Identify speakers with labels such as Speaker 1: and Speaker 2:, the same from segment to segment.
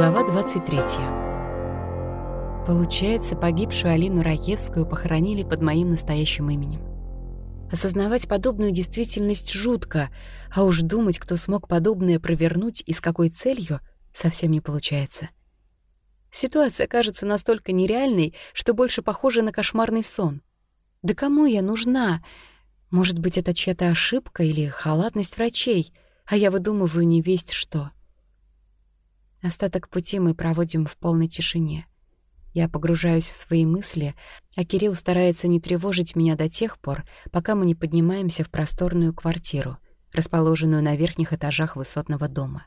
Speaker 1: Глава 23. Получается, погибшую Алину Раевскую похоронили под моим настоящим именем. Осознавать подобную действительность жутко, а уж думать, кто смог подобное провернуть и с какой целью, совсем не получается. Ситуация кажется настолько нереальной, что больше похожа на кошмарный сон. Да кому я нужна? Может быть, это чья-то ошибка или халатность врачей, а я выдумываю не весть что. Остаток пути мы проводим в полной тишине. Я погружаюсь в свои мысли, а Кирилл старается не тревожить меня до тех пор, пока мы не поднимаемся в просторную квартиру, расположенную на верхних этажах высотного дома.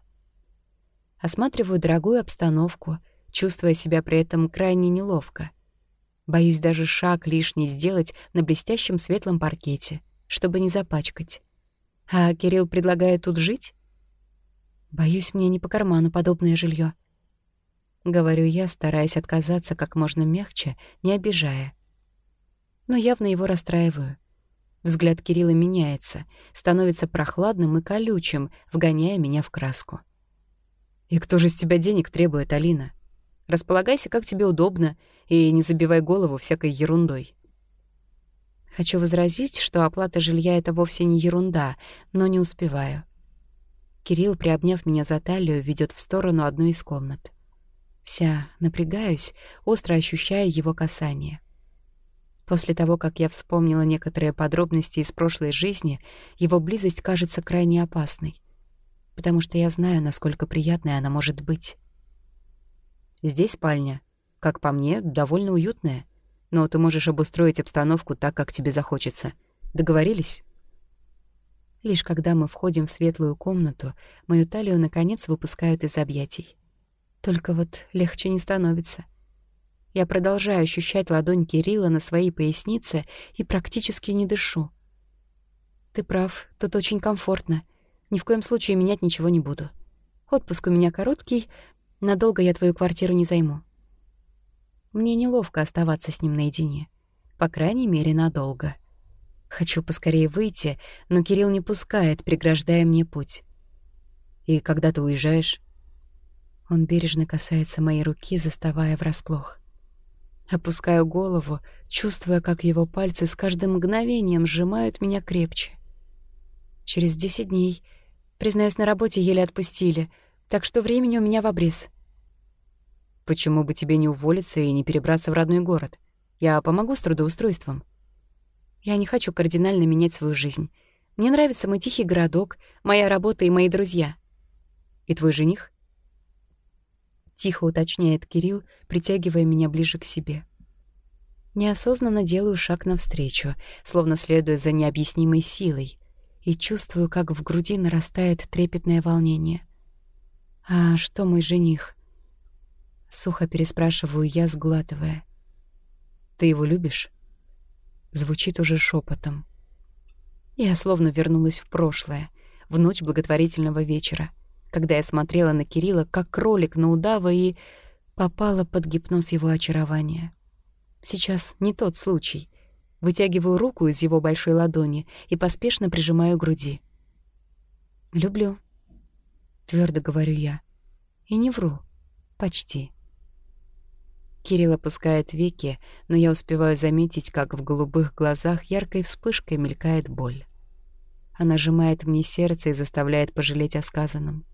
Speaker 1: Осматриваю дорогую обстановку, чувствуя себя при этом крайне неловко. Боюсь даже шаг лишний сделать на блестящем светлом паркете, чтобы не запачкать. А Кирилл предлагает тут жить? Боюсь, мне не по карману подобное жилье. Говорю я, стараясь отказаться как можно мягче, не обижая. Но явно его расстраиваю. Взгляд Кирилла меняется, становится прохладным и колючим, вгоняя меня в краску. «И кто же с тебя денег требует, Алина? Располагайся, как тебе удобно, и не забивай голову всякой ерундой». Хочу возразить, что оплата жилья — это вовсе не ерунда, но не успеваю. Кирилл, приобняв меня за талию, ведет в сторону одной из комнат. Вся напрягаюсь, остро ощущая его касание. После того, как я вспомнила некоторые подробности из прошлой жизни, его близость кажется крайне опасной, потому что я знаю, насколько приятной она может быть. Здесь спальня. Как по мне, довольно уютная. Но ты можешь обустроить обстановку так, как тебе захочется. Договорились? Лишь когда мы входим в светлую комнату, мою талию, наконец, выпускают из объятий. Только вот легче не становится. Я продолжаю ощущать ладонь Кирилла на своей пояснице и практически не дышу. «Ты прав, тут очень комфортно. Ни в коем случае менять ничего не буду. Отпуск у меня короткий, надолго я твою квартиру не займу». Мне неловко оставаться с ним наедине. По крайней мере, надолго. Хочу поскорее выйти, но Кирилл не пускает, преграждая мне путь. «И когда ты уезжаешь?» Он бережно касается моей руки, заставая врасплох. Опускаю голову, чувствуя, как его пальцы с каждым мгновением сжимают меня крепче. Через десять дней. Признаюсь, на работе еле отпустили, так что времени у меня в обрез. Почему бы тебе не уволиться и не перебраться в родной город? Я помогу с трудоустройством. Я не хочу кардинально менять свою жизнь. Мне нравится мой тихий городок, моя работа и мои друзья. И твой жених? Тихо уточняет Кирилл, притягивая меня ближе к себе. Неосознанно делаю шаг навстречу, словно следуя за необъяснимой силой, и чувствую, как в груди нарастает трепетное волнение. «А что мой жених?» Сухо переспрашиваю я, сглатывая. «Ты его любишь?» Звучит уже шепотом. Я словно вернулась в прошлое, в ночь благотворительного вечера, когда я смотрела на Кирилла как кролик на удава и попала под гипноз его очарования. Сейчас не тот случай. Вытягиваю руку из его большой ладони и поспешно прижимаю к груди. «Люблю», — твердо говорю я. И не вру. Почти. Кирилл опускает веки, но я успеваю заметить, как в голубых глазах яркой вспышкой мелькает боль. Она сжимает мне сердце и заставляет пожалеть о сказанном.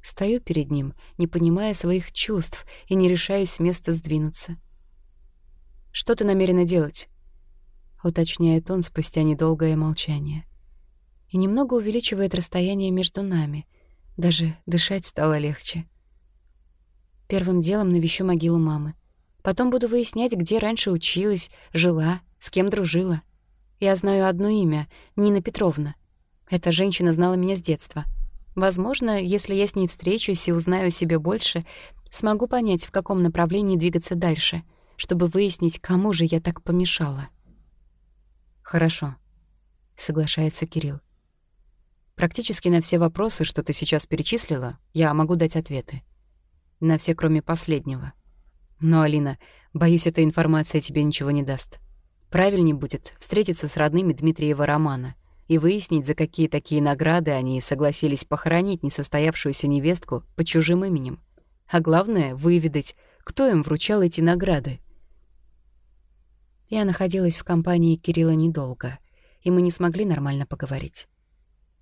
Speaker 1: Стою перед ним, не понимая своих чувств и не решаюсь с места сдвинуться. «Что ты намерена делать?» — уточняет он спустя недолгое молчание. И немного увеличивает расстояние между нами. Даже дышать стало легче. Первым делом навещу могилу мамы. Потом буду выяснять, где раньше училась, жила, с кем дружила. Я знаю одно имя — Нина Петровна. Эта женщина знала меня с детства. Возможно, если я с ней встречусь и узнаю о себе больше, смогу понять, в каком направлении двигаться дальше, чтобы выяснить, кому же я так помешала. «Хорошо», — соглашается Кирилл. «Практически на все вопросы, что ты сейчас перечислила, я могу дать ответы. На все, кроме последнего. Но, Алина, боюсь, эта информация тебе ничего не даст. Правильнее будет встретиться с родными Дмитриева романа и выяснить, за какие такие награды они согласились похоронить несостоявшуюся невестку под чужим именем. а главное — выведать, кто им вручал эти награды. Я находилась в компании Кирилла недолго, и мы не смогли нормально поговорить.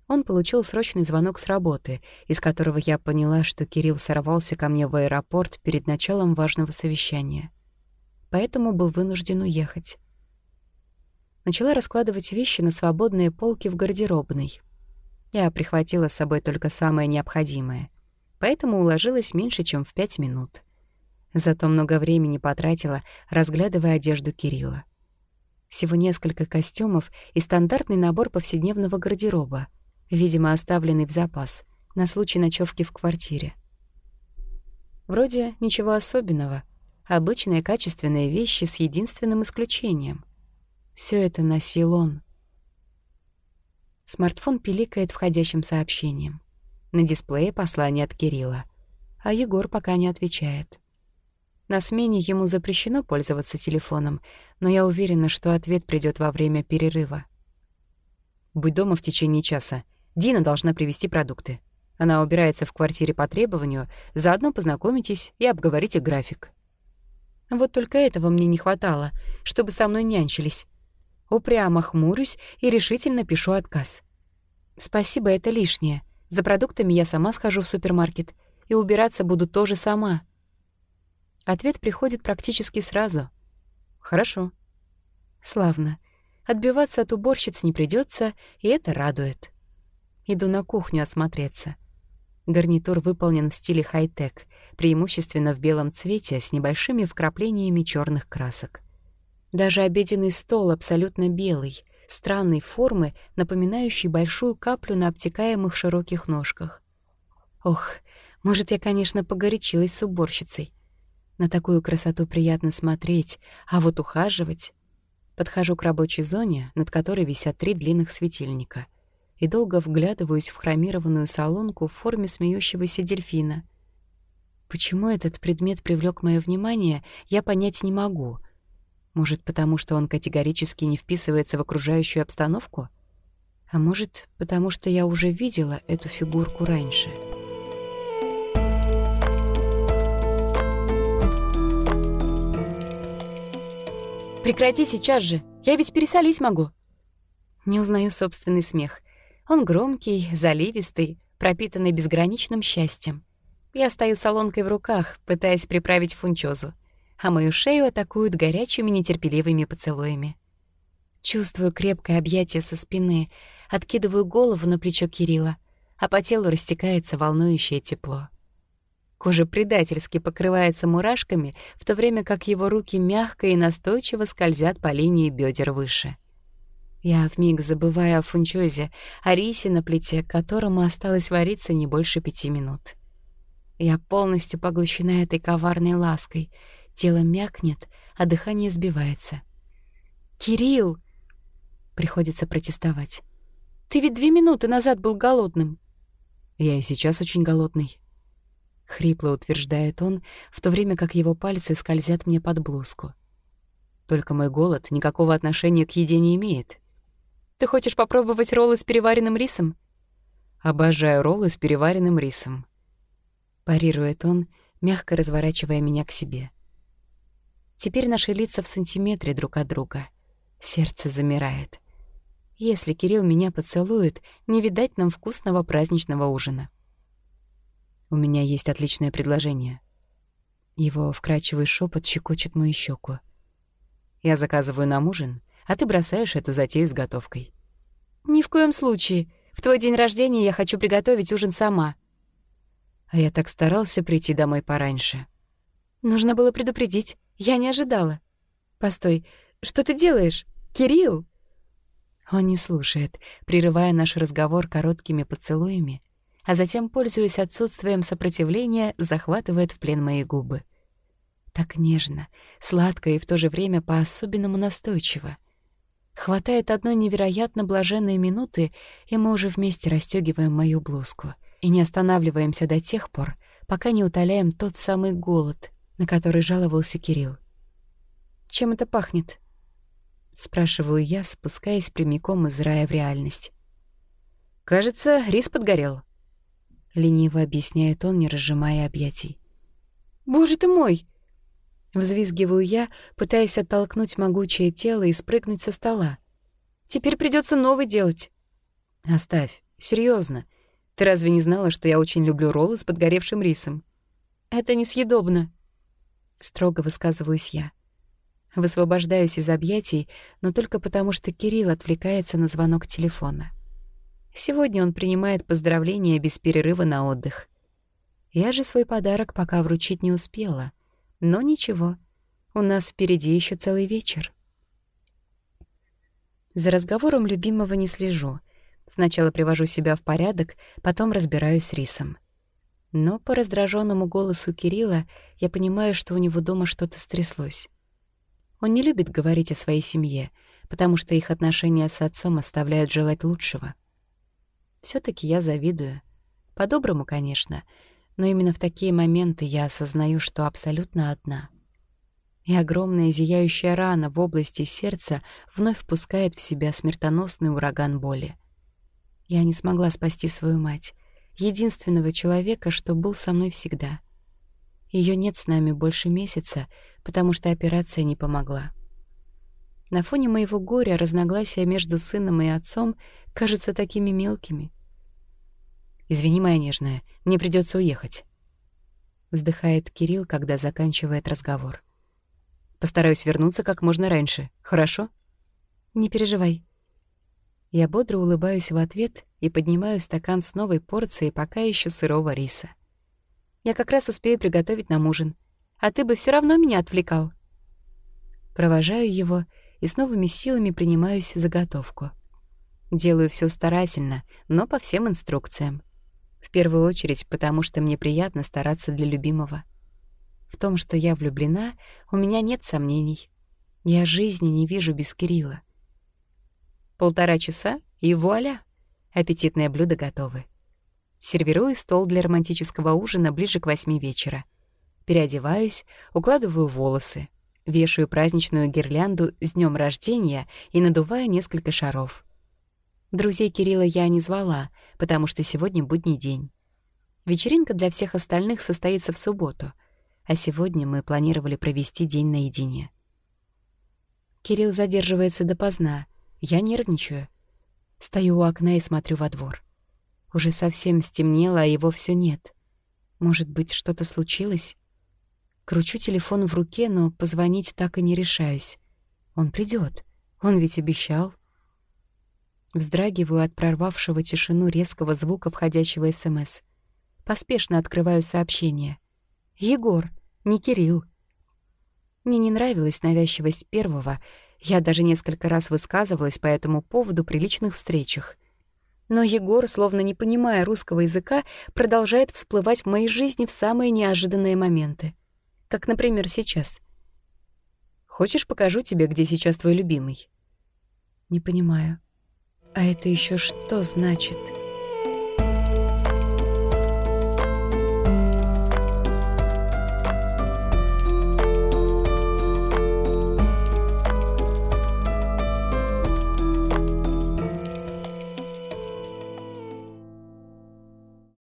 Speaker 1: Он получил срочный звонок с работы, из которого я поняла, что Кирилл сорвался ко мне в аэропорт перед началом важного совещания. Поэтому был вынужден уехать. Начала раскладывать вещи на свободные полки в гардеробной. Я прихватила с собой только самое необходимое, поэтому уложилась меньше, чем в пять минут. Зато много времени потратила, разглядывая одежду Кирилла. Всего несколько костюмов и стандартный набор повседневного гардероба — видимо, оставленный в запас, на случай ночевки в квартире. Вроде ничего особенного, обычные качественные вещи с единственным исключением. Все это носил он. Смартфон пиликает входящим сообщением. На дисплее послание от Кирилла, а Егор пока не отвечает. На смене ему запрещено пользоваться телефоном, но я уверена, что ответ придет во время перерыва. «Будь дома в течение часа. Дина должна привезти продукты. Она убирается в квартире по требованию, заодно познакомитесь и обговорите график. Вот только этого мне не хватало, чтобы со мной нянчились. Упрямо хмурюсь и решительно пишу отказ. Спасибо, это лишнее. За продуктами я сама схожу в супермаркет, и убираться буду тоже сама. Ответ приходит практически сразу. Хорошо. Славно. Отбиваться от уборщиц не придется, и это радует. Иду на кухню осмотреться. Гарнитур выполнен в стиле хай-тек, преимущественно в белом цвете с небольшими вкраплениями черных красок. Даже обеденный стол абсолютно белый, странной формы, напоминающий большую каплю на обтекаемых широких ножках. Ох, может, я, конечно, погорячилась с уборщицей. На такую красоту приятно смотреть, а вот ухаживать... Подхожу к рабочей зоне, над которой висят три длинных светильника — и долго вглядываюсь в хромированную солонку в форме смеющегося дельфина. Почему этот предмет привлек мое внимание, я понять не могу. Может, потому что он категорически не вписывается в окружающую обстановку? А может, потому что я уже видела эту фигурку раньше?» «Прекрати сейчас же! Я ведь пересолить могу!» Не узнаю собственный смех. Он громкий, заливистый, пропитанный безграничным счастьем. Я стою солонкой в руках, пытаясь приправить фунчозу, а мою шею атакуют горячими нетерпеливыми поцелуями. Чувствую крепкое объятие со спины, откидываю голову на плечо Кирилла, а по телу растекается волнующее тепло. Кожа предательски покрывается мурашками, в то время как его руки мягко и настойчиво скользят по линии бедер выше — я вмиг забываю о фунчозе, о рисе на плите, которому осталось вариться не больше пяти минут. Я полностью поглощена этой коварной лаской. Тело мякнет, а дыхание сбивается. «Кирилл!» Приходится протестовать. «Ты ведь две минуты назад был голодным». «Я и сейчас очень голодный», — хрипло утверждает он, в то время как его пальцы скользят мне под блузку. «Только мой голод никакого отношения к еде не имеет. Ты хочешь попробовать роллы с переваренным рисом? Обожаю роллы с переваренным рисом. Парирует он, мягко разворачивая меня к себе. Теперь наши лица в сантиметре друг от друга. Сердце замирает. Если Кирилл меня поцелует, не видать нам вкусного праздничного ужина. У меня есть отличное предложение. Его вкрадчивый шепот щекочет мою щеку. Я заказываю нам ужин, а ты бросаешь эту затею с готовкой. «Ни в коем случае. В твой день рождения я хочу приготовить ужин сама». А я так старался прийти домой пораньше. Нужно было предупредить. Я не ожидала. «Постой, что ты делаешь? Кирилл!» Он не слушает, прерывая наш разговор короткими поцелуями, а затем, пользуясь отсутствием сопротивления, захватывает в плен мои губы. Так нежно, сладко и в то же время по-особенному настойчиво. Хватает одной невероятно блаженной минуты, и мы уже вместе расстёгиваем мою блузку. И не останавливаемся до тех пор, пока не утоляем тот самый голод, на который жаловался Кирилл. «Чем это пахнет?» — спрашиваю я, спускаясь прямиком из рая в реальность. «Кажется, рис подгорел», — лениво объясняет он, не разжимая объятий. Боже ты мой!» Взвизгиваю я, пытаясь оттолкнуть могучее тело и спрыгнуть со стола. «Теперь придется новый делать».
Speaker 2: «Оставь. серьезно. Ты разве не знала, что я очень люблю роллы с подгоревшим рисом?»
Speaker 1: «Это несъедобно», — строго высказываюсь я. Высвобождаюсь из объятий, но только потому, что Кирилл отвлекается на звонок телефона. Сегодня он принимает поздравления без перерыва на отдых. Я же свой подарок пока вручить не успела. Но ничего, у нас впереди еще целый вечер. За разговором любимого не слежу. Сначала привожу себя в порядок, потом разбираюсь с рисом. Но по раздраженному голосу Кирилла я понимаю, что у него дома что-то стряслось. Он не любит говорить о своей семье, потому что их отношения с отцом оставляют желать лучшего. все таки я завидую. По-доброму, конечно, но именно в такие моменты я осознаю, что абсолютно одна. И огромная зияющая рана в области сердца вновь впускает в себя смертоносный ураган боли. Я не смогла спасти свою мать, единственного человека, что был со мной всегда. Ее нет с нами больше месяца, потому что операция не помогла. На фоне моего горя разногласия между сыном и отцом кажутся такими мелкими.
Speaker 2: «Извини, моя нежная, мне придется уехать», —
Speaker 1: вздыхает Кирилл, когда заканчивает разговор.
Speaker 2: «Постараюсь вернуться как можно раньше, хорошо?»
Speaker 1: «Не переживай». Я бодро улыбаюсь в ответ и поднимаю стакан с новой порцией пока еще сырого риса. Я как раз успею приготовить нам ужин. А ты бы все равно меня отвлекал. Провожаю его и с новыми силами принимаюсь за готовку. Делаю все старательно, но по всем инструкциям. В первую очередь, потому что мне приятно стараться для любимого. В том, что я влюблена, у меня нет сомнений. Я жизни не вижу без Кирилла. Полтора часа, и вуаля! Аппетитные блюда готовы. Сервирую стол для романтического ужина ближе к восьми вечера. Переодеваюсь, укладываю волосы, вешаю праздничную гирлянду с днем рождения и надуваю несколько шаров. Друзей Кирилла я не звала, потому что сегодня будний день. Вечеринка для всех остальных состоится в субботу, а сегодня мы планировали провести день наедине. Кирилл задерживается допоздна, я нервничаю. Стою у окна и смотрю во двор. Уже совсем стемнело, а его все нет. Может быть, что-то случилось? Кручу телефон в руке, но позвонить так и не решаюсь. Он придет. Он ведь обещал. Вздрагиваю от прорвавшего тишину резкого звука входящего СМС. Поспешно открываю сообщение. «Егор, не Кирилл». Мне не нравилась навязчивость первого. Я даже несколько раз высказывалась по этому поводу при личных встречах — но Егор, словно не понимая русского языка, продолжает всплывать в моей жизни в самые неожиданные моменты. Как, например, сейчас. «Хочешь, покажу тебе, где сейчас твой любимый?» «Не понимаю. А это еще что значит?»